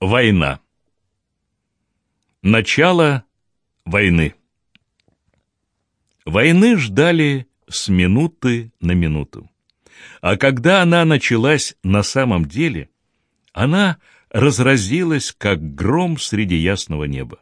Война. Начало войны. Войны ждали с минуты на минуту. А когда она началась на самом деле, она разразилась, как гром среди ясного неба.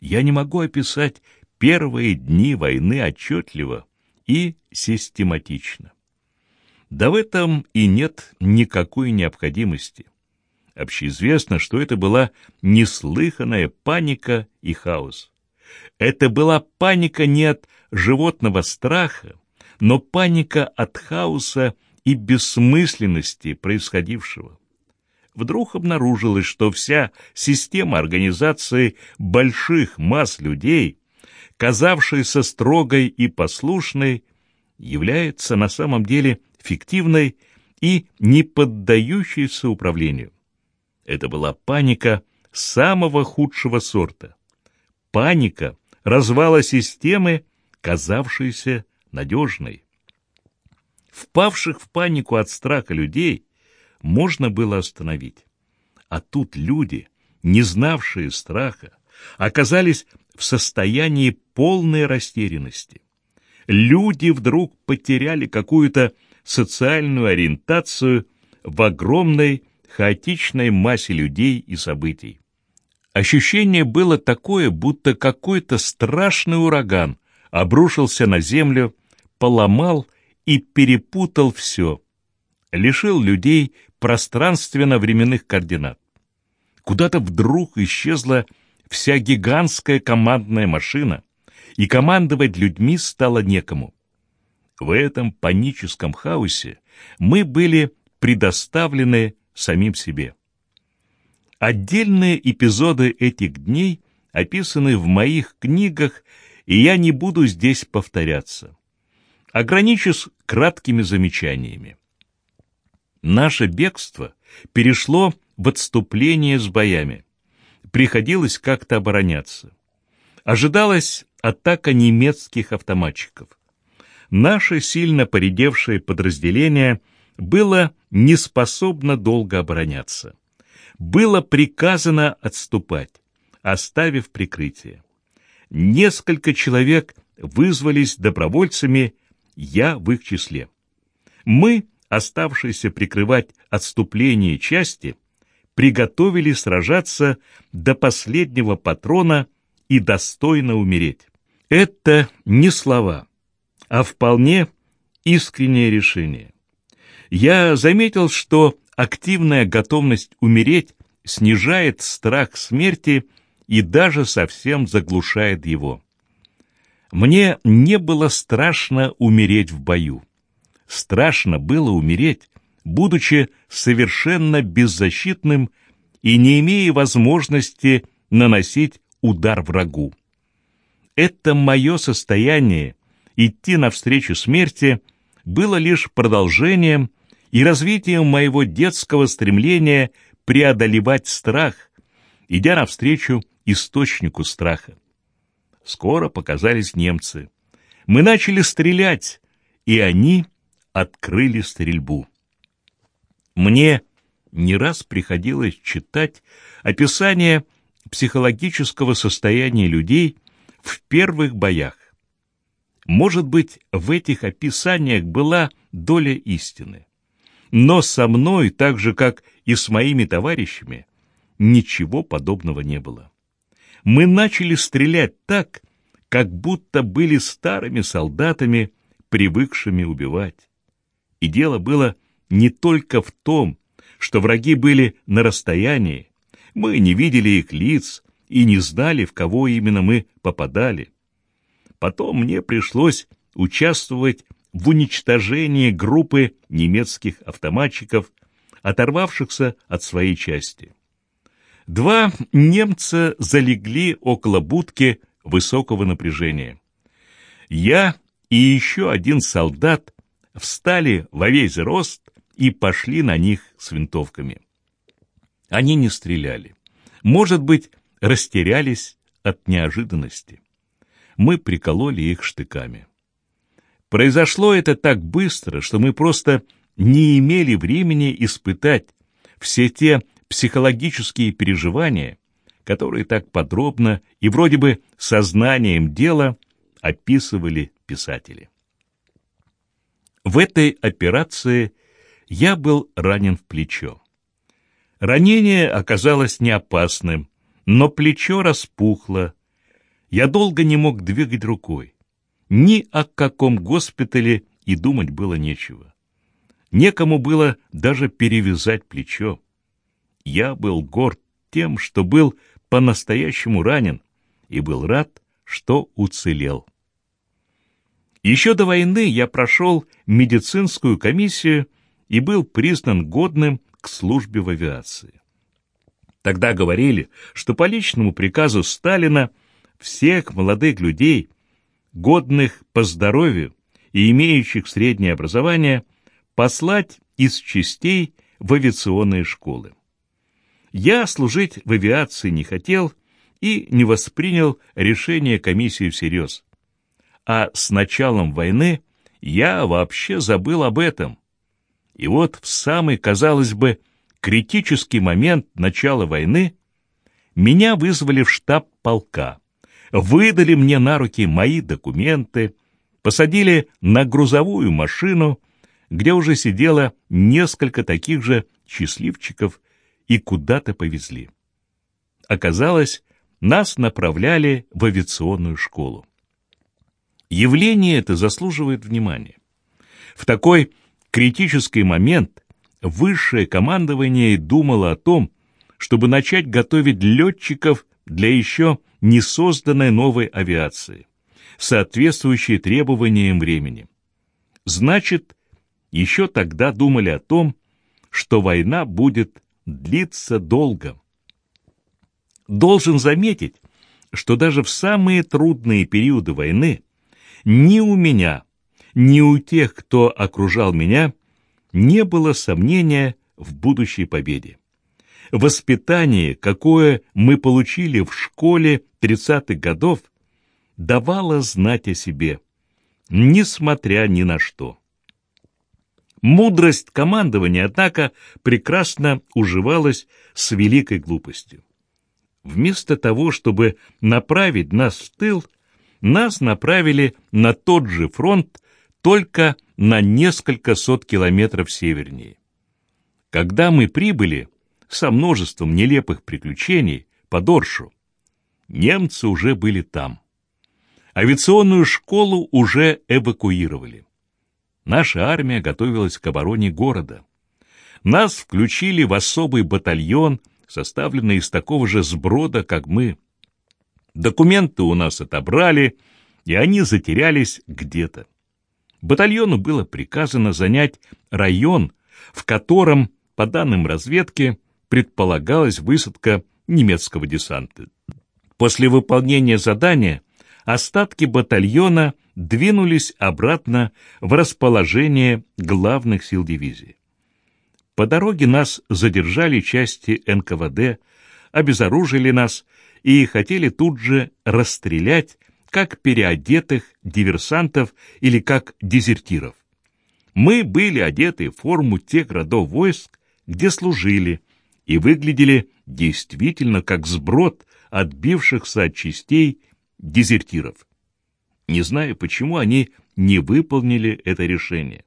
Я не могу описать первые дни войны отчетливо и систематично. Да в этом и нет никакой необходимости. Общеизвестно, что это была неслыханная паника и хаос. Это была паника не от животного страха, но паника от хаоса и бессмысленности происходившего. Вдруг обнаружилось, что вся система организации больших масс людей, казавшаяся строгой и послушной, является на самом деле фиктивной и не поддающейся управлению. Это была паника самого худшего сорта. Паника развала системы, казавшейся надежной. Впавших в панику от страха людей можно было остановить. А тут люди, не знавшие страха, оказались в состоянии полной растерянности. Люди вдруг потеряли какую-то социальную ориентацию в огромной хаотичной массе людей и событий. Ощущение было такое, будто какой-то страшный ураган обрушился на землю, поломал и перепутал все, лишил людей пространственно-временных координат. Куда-то вдруг исчезла вся гигантская командная машина, и командовать людьми стало некому. В этом паническом хаосе мы были предоставлены самим себе. Отдельные эпизоды этих дней описаны в моих книгах, и я не буду здесь повторяться. Ограничусь краткими замечаниями. Наше бегство перешло в отступление с боями. Приходилось как-то обороняться. Ожидалась атака немецких автоматчиков. Наше сильно поредевшее подразделение – было не способно долго обороняться. Было приказано отступать, оставив прикрытие. Несколько человек вызвались добровольцами, я в их числе. Мы, оставшиеся прикрывать отступление части, приготовили сражаться до последнего патрона и достойно умереть. Это не слова, а вполне искреннее решение я заметил, что активная готовность умереть снижает страх смерти и даже совсем заглушает его. Мне не было страшно умереть в бою. Страшно было умереть, будучи совершенно беззащитным и не имея возможности наносить удар врагу. Это мое состояние, идти навстречу смерти, было лишь продолжением и развитием моего детского стремления преодолевать страх, идя навстречу источнику страха. Скоро показались немцы. Мы начали стрелять, и они открыли стрельбу. Мне не раз приходилось читать описание психологического состояния людей в первых боях. Может быть, в этих описаниях была доля истины. Но со мной, так же, как и с моими товарищами, ничего подобного не было. Мы начали стрелять так, как будто были старыми солдатами, привыкшими убивать. И дело было не только в том, что враги были на расстоянии, мы не видели их лиц и не знали, в кого именно мы попадали. Потом мне пришлось участвовать в уничтожении группы немецких автоматчиков, оторвавшихся от своей части. Два немца залегли около будки высокого напряжения. Я и еще один солдат встали во весь рост и пошли на них с винтовками. Они не стреляли. Может быть, растерялись от неожиданности. Мы прикололи их штыками. Произошло это так быстро, что мы просто не имели времени испытать все те психологические переживания, которые так подробно и вроде бы сознанием дела описывали писатели. В этой операции я был ранен в плечо. Ранение оказалось не опасным, но плечо распухло. Я долго не мог двигать рукой. Ни о каком госпитале и думать было нечего. Некому было даже перевязать плечо. Я был горд тем, что был по-настоящему ранен, и был рад, что уцелел. Еще до войны я прошел медицинскую комиссию и был признан годным к службе в авиации. Тогда говорили, что по личному приказу Сталина всех молодых людей, годных по здоровью и имеющих среднее образование, послать из частей в авиационные школы. Я служить в авиации не хотел и не воспринял решение комиссии всерьез. А с началом войны я вообще забыл об этом. И вот в самый, казалось бы, критический момент начала войны меня вызвали в штаб полка, выдали мне на руки мои документы, посадили на грузовую машину, где уже сидело несколько таких же счастливчиков и куда-то повезли. Оказалось, нас направляли в авиационную школу. Явление это заслуживает внимания. В такой критический момент высшее командование думало о том, чтобы начать готовить летчиков для еще не созданной новой авиации, соответствующей требованиям времени. Значит, еще тогда думали о том, что война будет длится долго. Должен заметить, что даже в самые трудные периоды войны ни у меня, ни у тех, кто окружал меня, не было сомнения в будущей победе. Воспитание, какое мы получили в школе 30-х годов, давало знать о себе, несмотря ни на что. Мудрость командования, однако, прекрасно уживалась с великой глупостью. Вместо того, чтобы направить нас в тыл, нас направили на тот же фронт, только на несколько сот километров севернее. Когда мы прибыли, со множеством нелепых приключений, по Доршу, немцы уже были там. Авиационную школу уже эвакуировали наша армия готовилась к обороне города. Нас включили в особый батальон, составленный из такого же сброда, как мы. Документы у нас отобрали, и они затерялись где-то. Батальону было приказано занять район, в котором, по данным разведки, предполагалась высадка немецкого десанта. После выполнения задания остатки батальона двинулись обратно в расположение главных сил дивизии. По дороге нас задержали части НКВД, обезоружили нас и хотели тут же расстрелять как переодетых диверсантов или как дезертиров. Мы были одеты в форму тех родов войск, где служили, и выглядели действительно как сброд отбившихся от частей дезертиров. Не знаю, почему они не выполнили это решение.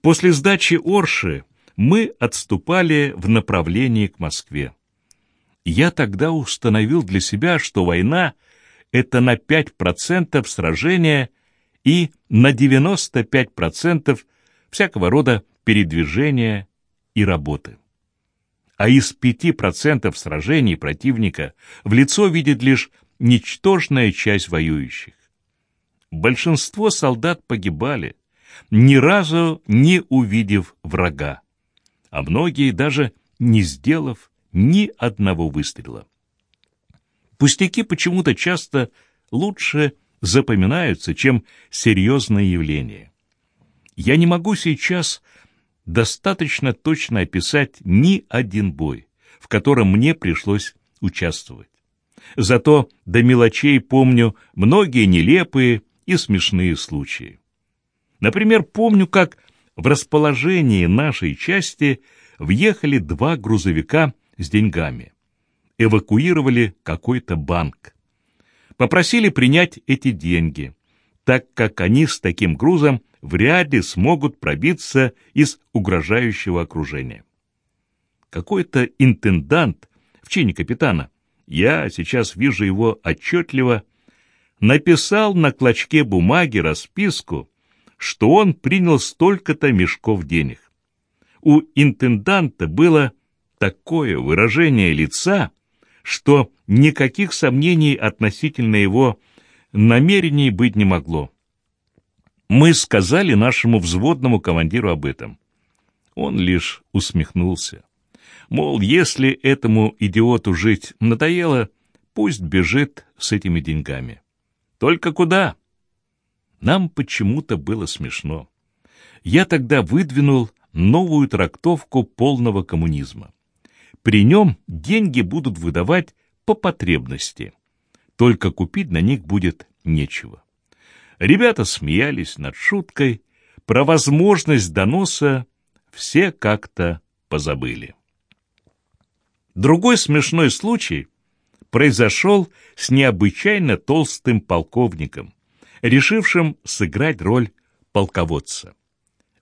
После сдачи Орши мы отступали в направлении к Москве. Я тогда установил для себя, что война — это на 5% сражения и на 95% всякого рода передвижения и работы. А из 5% сражений противника в лицо видит лишь ничтожная часть воюющих. Большинство солдат погибали, ни разу не увидев врага, а многие даже не сделав ни одного выстрела. Пустяки почему-то часто лучше запоминаются, чем серьезные явления. Я не могу сейчас достаточно точно описать ни один бой, в котором мне пришлось участвовать. Зато до мелочей помню многие нелепые и смешные случаи. Например, помню, как в расположении нашей части въехали два грузовика с деньгами. Эвакуировали какой-то банк. Попросили принять эти деньги, так как они с таким грузом вряд ли смогут пробиться из угрожающего окружения. Какой-то интендант в чине капитана, я сейчас вижу его отчетливо, написал на клочке бумаги расписку, что он принял столько-то мешков денег. У интенданта было такое выражение лица, что никаких сомнений относительно его намерений быть не могло. Мы сказали нашему взводному командиру об этом. Он лишь усмехнулся. Мол, если этому идиоту жить надоело, пусть бежит с этими деньгами. Только куда? Нам почему-то было смешно. Я тогда выдвинул новую трактовку полного коммунизма. При нем деньги будут выдавать по потребности. Только купить на них будет нечего. Ребята смеялись над шуткой, про возможность доноса все как-то позабыли. Другой смешной случай произошел с необычайно толстым полковником, решившим сыграть роль полководца.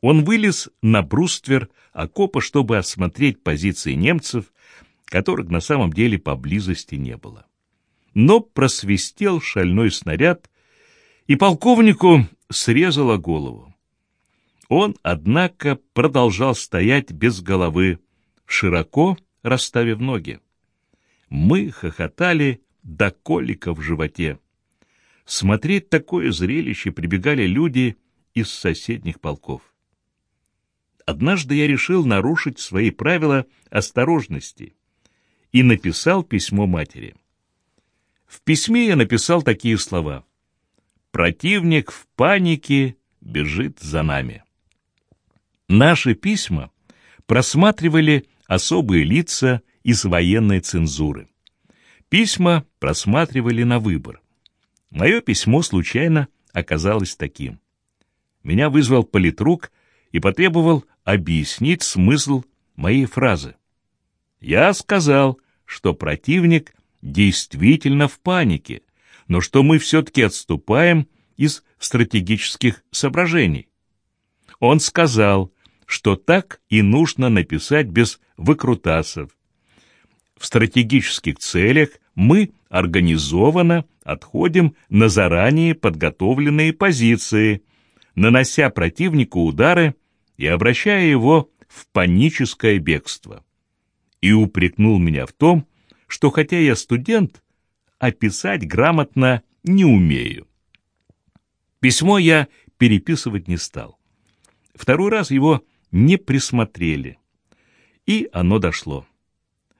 Он вылез на бруствер окопа, чтобы осмотреть позиции немцев, которых на самом деле поблизости не было. Но просвистел шальной снаряд, и полковнику срезало голову. Он, однако, продолжал стоять без головы, широко расставив ноги. Мы хохотали до колика в животе. Смотреть такое зрелище прибегали люди из соседних полков. Однажды я решил нарушить свои правила осторожности и написал письмо матери. В письме я написал такие слова. «Противник в панике бежит за нами». Наши письма просматривали особые лица из военной цензуры. Письма просматривали на выбор. Мое письмо случайно оказалось таким. Меня вызвал политрук и потребовал объяснить смысл моей фразы. Я сказал, что противник действительно в панике, но что мы все-таки отступаем из стратегических соображений. Он сказал, что так и нужно написать без выкрутасов. В стратегических целях мы организованно отходим на заранее подготовленные позиции, нанося противнику удары и обращая его в паническое бегство. И упрекнул меня в том, что хотя я студент, описать грамотно не умею. Письмо я переписывать не стал. Второй раз его не присмотрели. И оно дошло.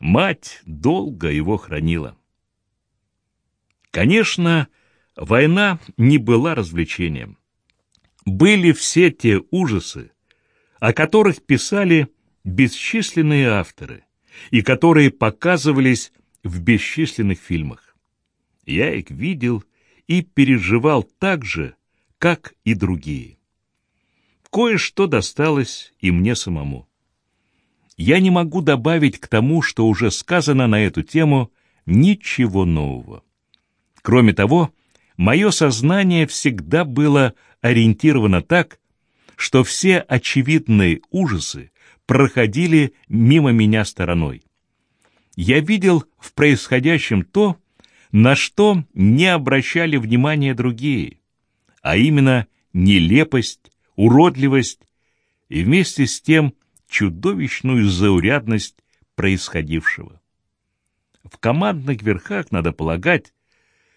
Мать долго его хранила. Конечно, война не была развлечением. Были все те ужасы, о которых писали бесчисленные авторы и которые показывались в бесчисленных фильмах. Я их видел и переживал так же, как и другие кое-что досталось и мне самому. Я не могу добавить к тому, что уже сказано на эту тему, ничего нового. Кроме того, мое сознание всегда было ориентировано так, что все очевидные ужасы проходили мимо меня стороной. Я видел в происходящем то, на что не обращали внимания другие, а именно нелепость, уродливость и вместе с тем чудовищную заурядность происходившего. В командных верхах, надо полагать,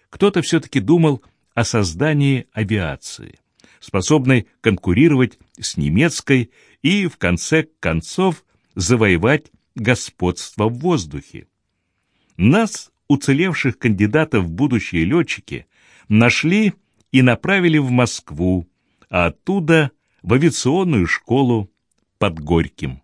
кто-то все-таки думал о создании авиации, способной конкурировать с немецкой и, в конце концов, завоевать господство в воздухе. Нас, уцелевших кандидатов в будущие летчики, нашли и направили в Москву, а оттуда в авиационную школу под Горьким.